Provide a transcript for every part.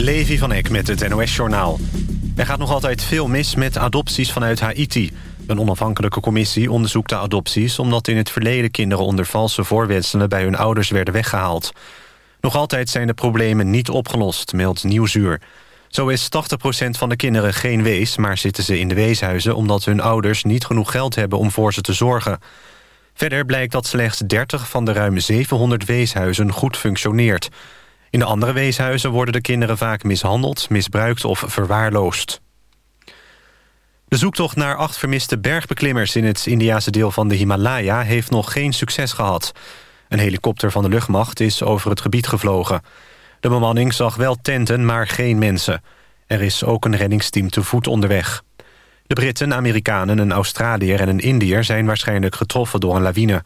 Levi van Eck met het NOS-journaal. Er gaat nog altijd veel mis met adopties vanuit Haiti. Een onafhankelijke commissie onderzoekt de adopties... omdat in het verleden kinderen onder valse voorwenselen... bij hun ouders werden weggehaald. Nog altijd zijn de problemen niet opgelost, meldt Nieuwsuur. Zo is 80% van de kinderen geen wees... maar zitten ze in de weeshuizen omdat hun ouders niet genoeg geld hebben... om voor ze te zorgen. Verder blijkt dat slechts 30 van de ruim 700 weeshuizen goed functioneert... In de andere weeshuizen worden de kinderen vaak mishandeld, misbruikt of verwaarloosd. De zoektocht naar acht vermiste bergbeklimmers in het Indiase deel van de Himalaya heeft nog geen succes gehad. Een helikopter van de luchtmacht is over het gebied gevlogen. De bemanning zag wel tenten, maar geen mensen. Er is ook een reddingsteam te voet onderweg. De Britten, Amerikanen, een Australiër en een Indiër zijn waarschijnlijk getroffen door een lawine.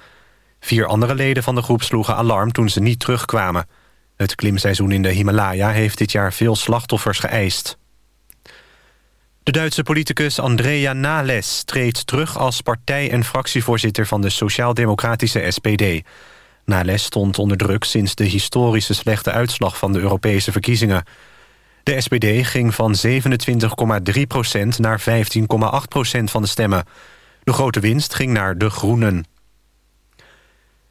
Vier andere leden van de groep sloegen alarm toen ze niet terugkwamen. Het klimseizoen in de Himalaya heeft dit jaar veel slachtoffers geëist. De Duitse politicus Andrea Nales treedt terug als partij- en fractievoorzitter van de Sociaal-Democratische SPD. Nales stond onder druk sinds de historische slechte uitslag van de Europese verkiezingen. De SPD ging van 27,3% naar 15,8% van de stemmen. De grote winst ging naar de Groenen.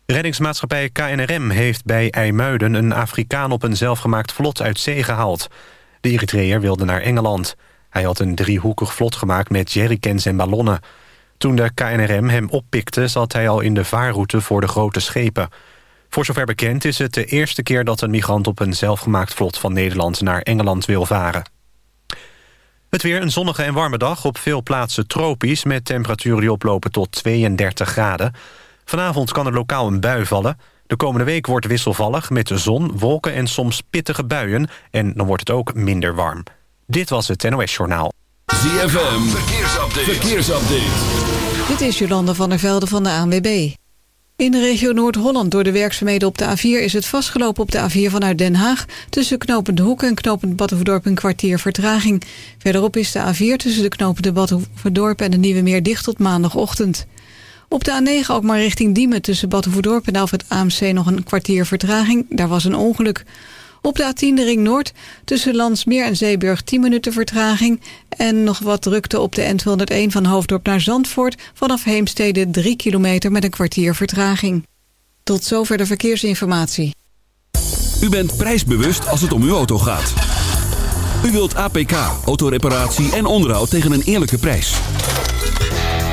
Reddingsmaatschappij KNRM heeft bij IJmuiden... een Afrikaan op een zelfgemaakt vlot uit zee gehaald. De Eritreër wilde naar Engeland. Hij had een driehoekig vlot gemaakt met jerrycans en ballonnen. Toen de KNRM hem oppikte... zat hij al in de vaarroute voor de grote schepen. Voor zover bekend is het de eerste keer dat een migrant... op een zelfgemaakt vlot van Nederland naar Engeland wil varen. Het weer een zonnige en warme dag. Op veel plaatsen tropisch... met temperaturen die oplopen tot 32 graden... Vanavond kan er lokaal een bui vallen. De komende week wordt wisselvallig met de zon, wolken en soms pittige buien. En dan wordt het ook minder warm. Dit was het NOS Journaal. ZFM, verkeersupdate. verkeersupdate. Dit is Jolande van der Velde van de ANWB. In de regio Noord-Holland door de werkzaamheden op de A4... is het vastgelopen op de A4 vanuit Den Haag... tussen knopend Hoek en knopend Battenverdorp een kwartier vertraging. Verderop is de A4 tussen de knopende Battenverdorp en de Nieuwe Meer dicht tot maandagochtend. Op de A9 ook maar richting Diemen tussen Battenvoerdorp en Alfred AMC nog een kwartier vertraging. Daar was een ongeluk. Op de A10 de Ring Noord tussen Landsmeer en Zeeburg 10 minuten vertraging. En nog wat drukte op de N201 van Hoofddorp naar Zandvoort... vanaf Heemstede 3 kilometer met een kwartier vertraging. Tot zover de verkeersinformatie. U bent prijsbewust als het om uw auto gaat. U wilt APK, autoreparatie en onderhoud tegen een eerlijke prijs.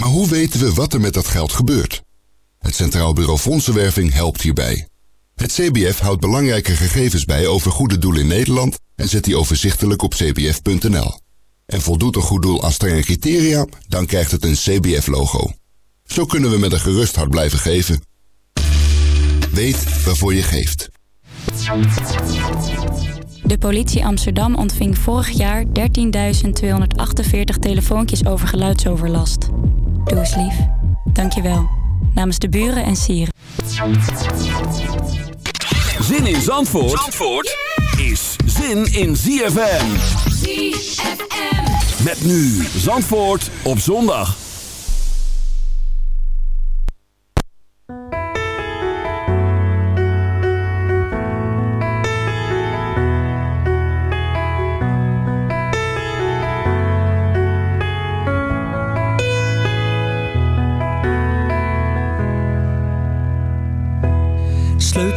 Maar hoe weten we wat er met dat geld gebeurt? Het Centraal Bureau Fondsenwerving helpt hierbij. Het CBF houdt belangrijke gegevens bij over goede doelen in Nederland en zet die overzichtelijk op cbf.nl. En voldoet een goed doel aan strenge criteria, dan krijgt het een CBF-logo. Zo kunnen we met een gerust hart blijven geven. Weet waarvoor je geeft. De politie Amsterdam ontving vorig jaar 13.248 telefoontjes over geluidsoverlast. Doe eens lief. Dankjewel. Namens de buren en sieren. Zin in Zandvoort, Zandvoort is zin in ZFM. ZFM. Met nu Zandvoort op zondag.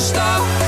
stapje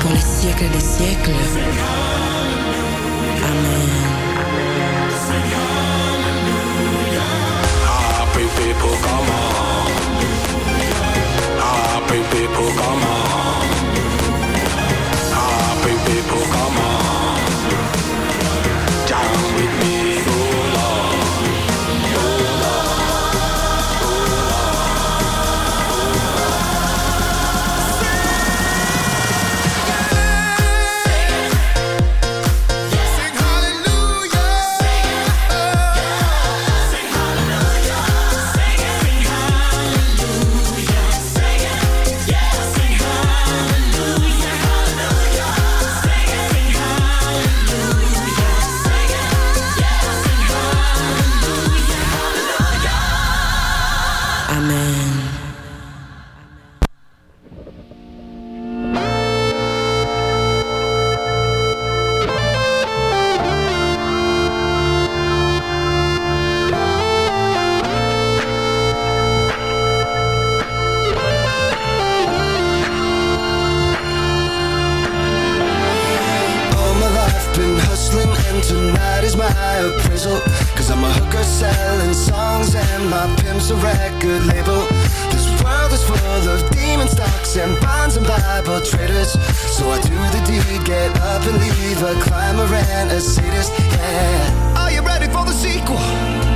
Pour les siècles des siècles. Amaran, a sadist, yeah Are you ready for the sequel?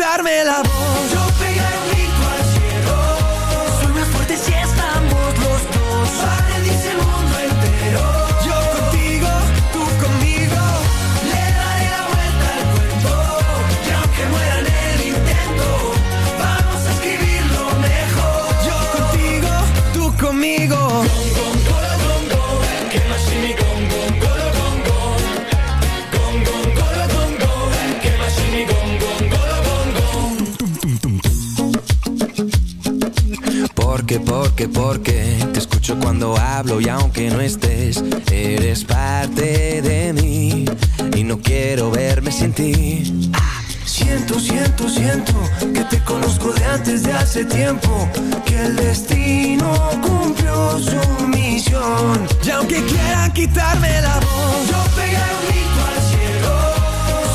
quitarme la voz cuando hablo y aunque no estés, eres parte de mí y no quiero verme sin ti. Siento, siento, siento que te conozco de antes de hace tiempo, que el destino cumplió su misión. Y aunque quieran quitarme la voz, yo pegaré un grito al cielo.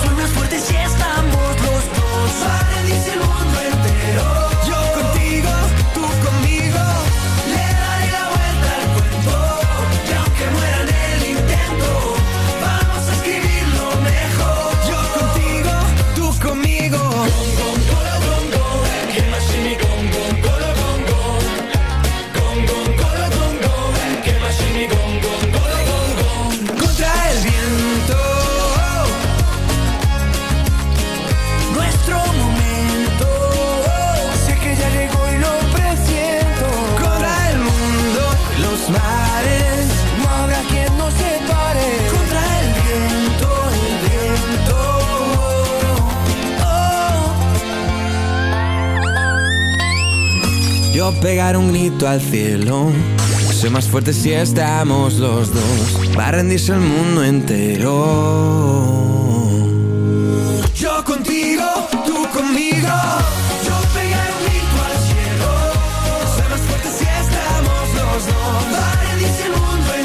Soy más fuerte si estamos los dos, para el mundo entero. pegar un grito al cielo. Soy más fuerte si estamos los dos. Va a rendirse el mundo entero. Yo contigo, tú conmigo. Yo pegar un grito al cielo. Soy más fuerte si estamos los dos. Va a rendirse el mundo entero.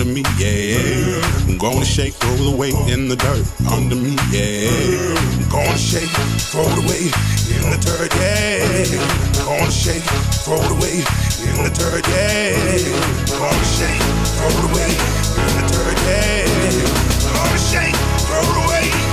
under me, yeah. I'm gonna shake, throw roll away in the dirt under me, yeah. I'm gonna shake, throw roll away in the dirt, yeah. I'm gonna shake, throw roll away in the dirt, yeah. I'm gonna shake, throw roll away in the dirt, yeah. I'm gonna shake, throw roll away.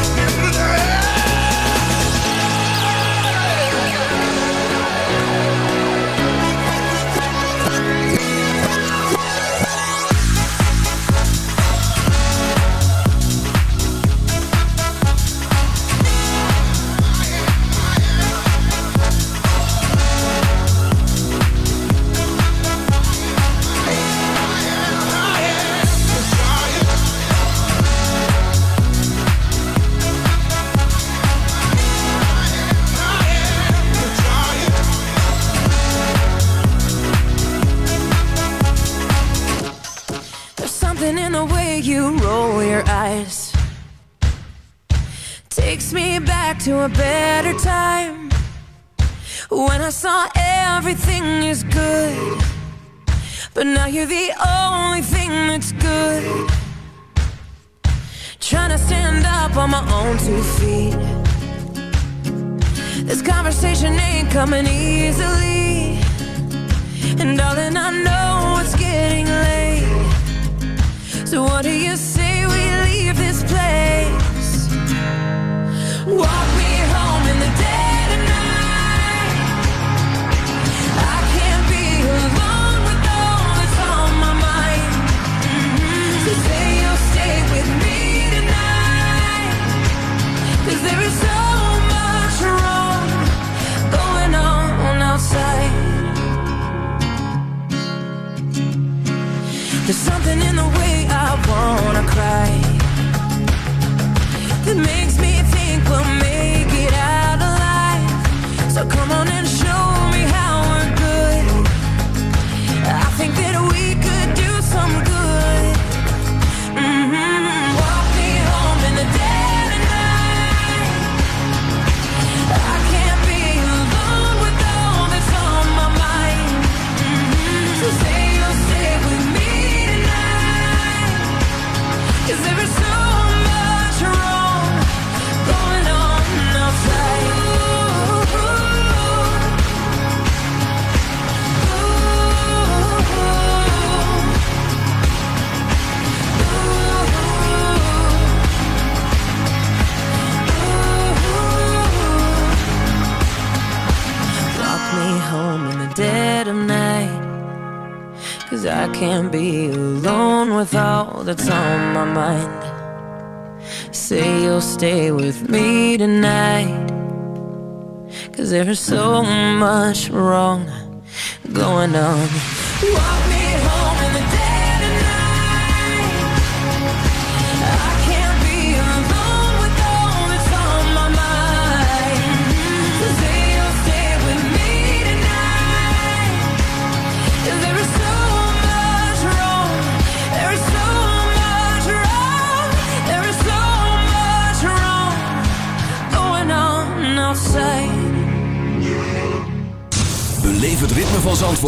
everything is good. But now you're the only thing that's good. Trying to stand up on my own two feet. This conversation ain't coming easily. And darling, I know it's getting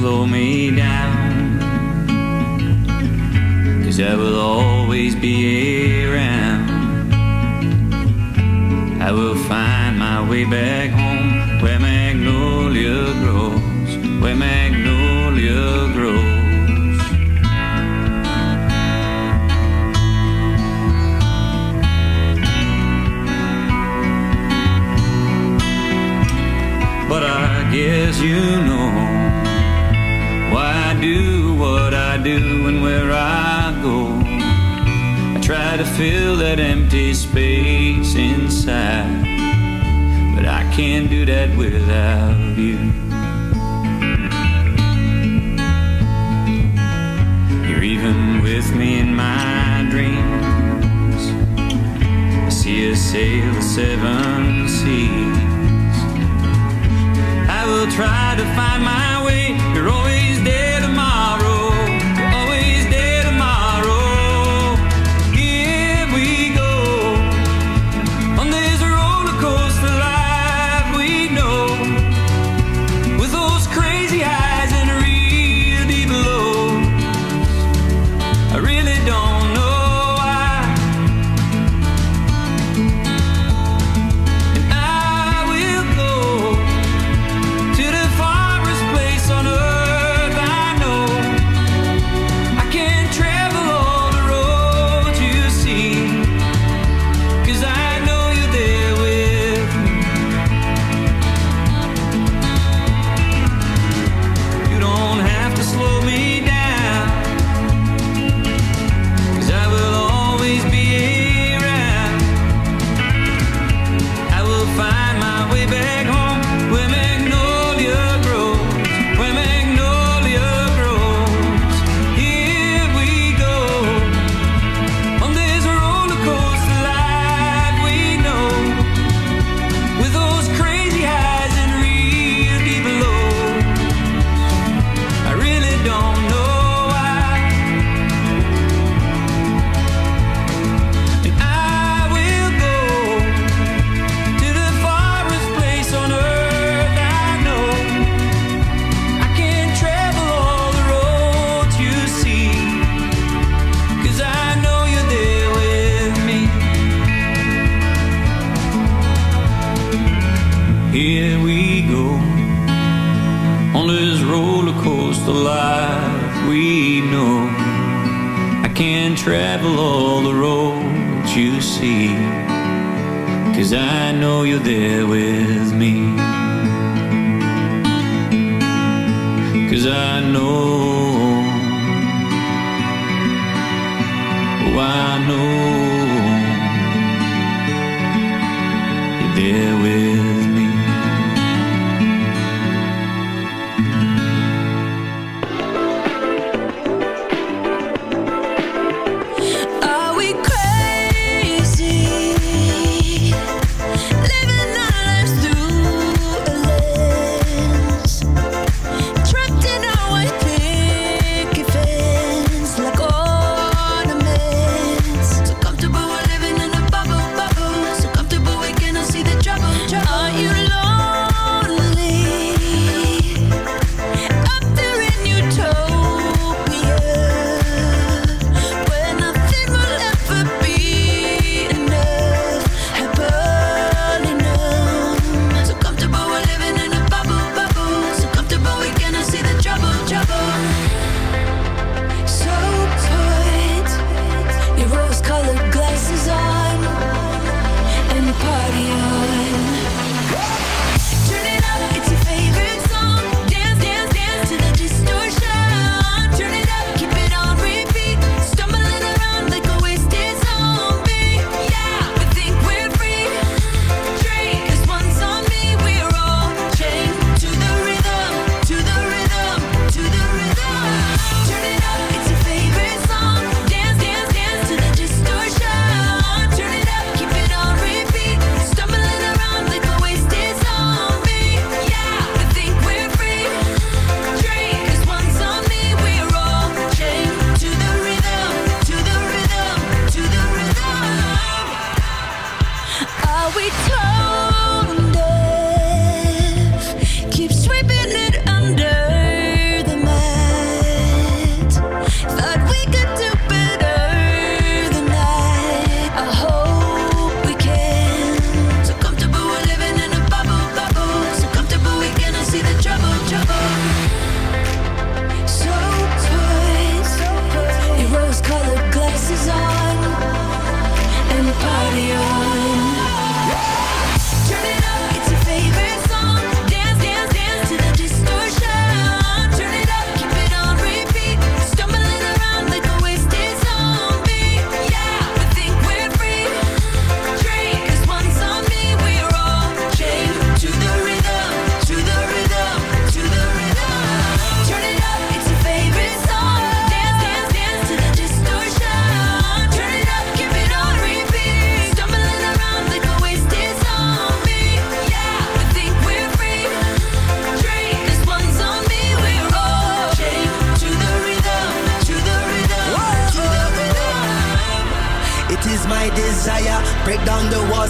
slow me down. Cause I will always be around. I will find my way back home where magnolia grows, where magnolia can't do that without you.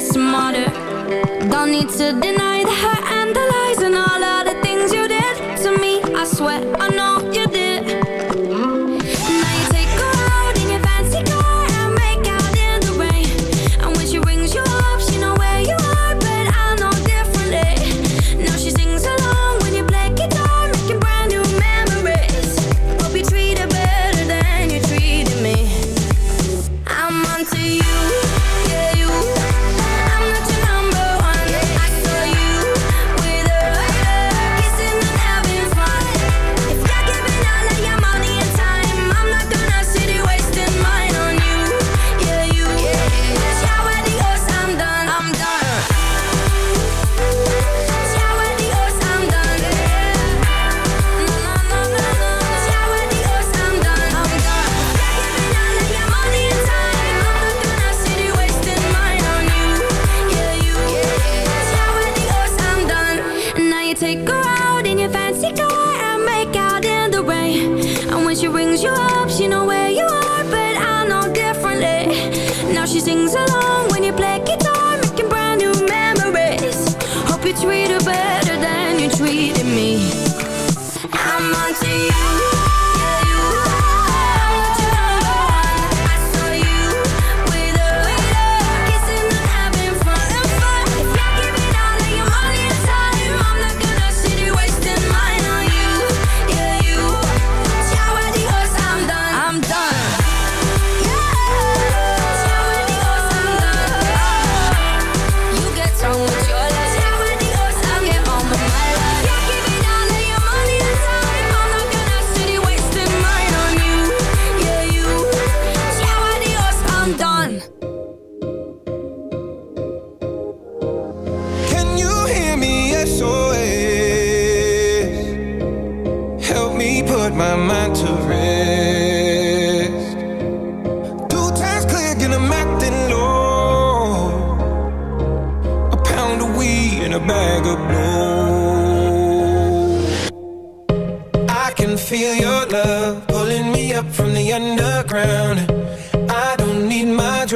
smarter. Dan niet te de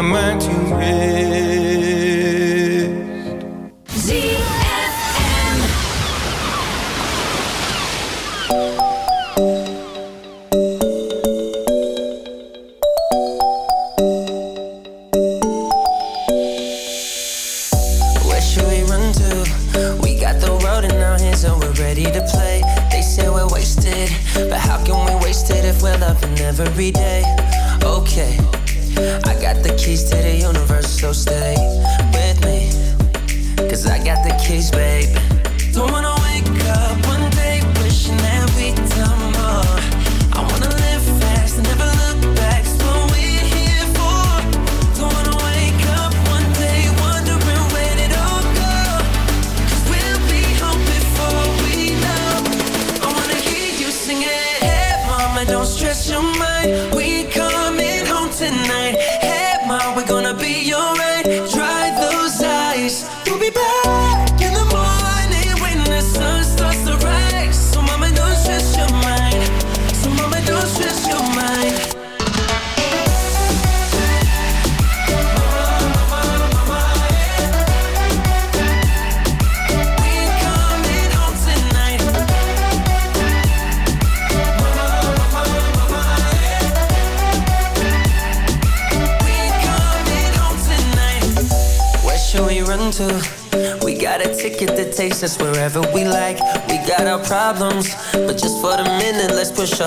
I might you here.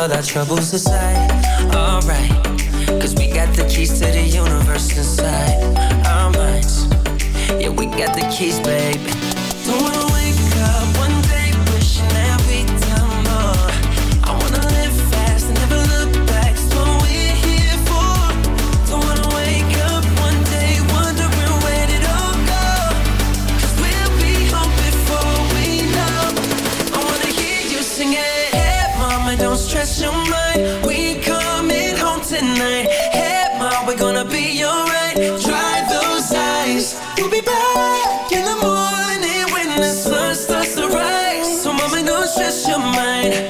all our troubles aside. Alright, cause we got the keys to the universe inside our minds. Yeah, we got the keys, babe. Don't wanna